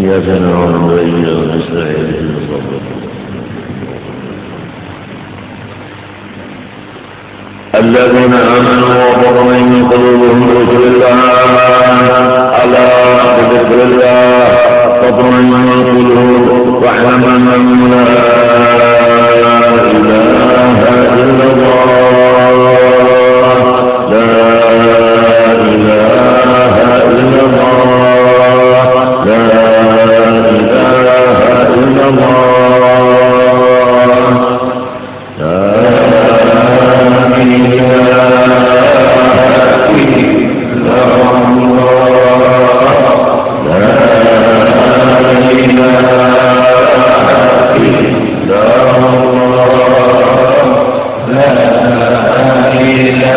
إياك نعبد وإياك نستعين اهدنا الصراط الذين آمنوا وطمئن قلوبهم بذكر الله ألا بذكر الله تطمئن القلوب واعلم أنه لا لا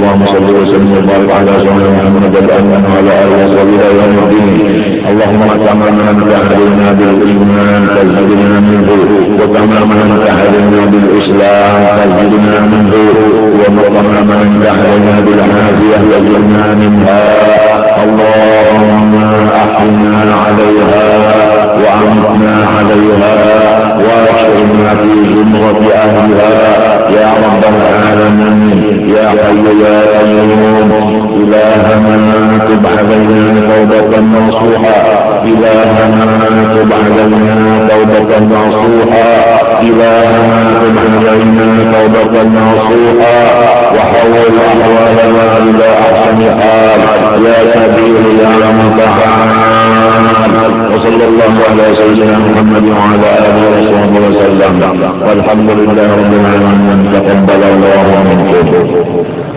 اللهم صل وسلم وبارك على سيدنا محمد وعلى آله وصحبه يوم الدين اللهم كما أنت علينا بالإيمان فزدنا منه وكما أنت علينا بالإسلام فزدنا منه وكما أنت علينا بالعافية فزدنا منها. اللهم أحينا عليها وأمتنا عليها واشرنا في زمرة أهلها. يا رب العالمين. يا حي يا قيوم. إلهنا تب علينا توبة نصوحا إلهنا تب علينا توبة نصوحا إلهنا تب علينا توبة نصوحا وحول أحوالنا إلى أحسن حال. يا كبير يا متعال. وصلى الله على سيدنا محمد وعلى آله وصحبه وسلم. والحمد لله رب العالمين. تقبل الله منكم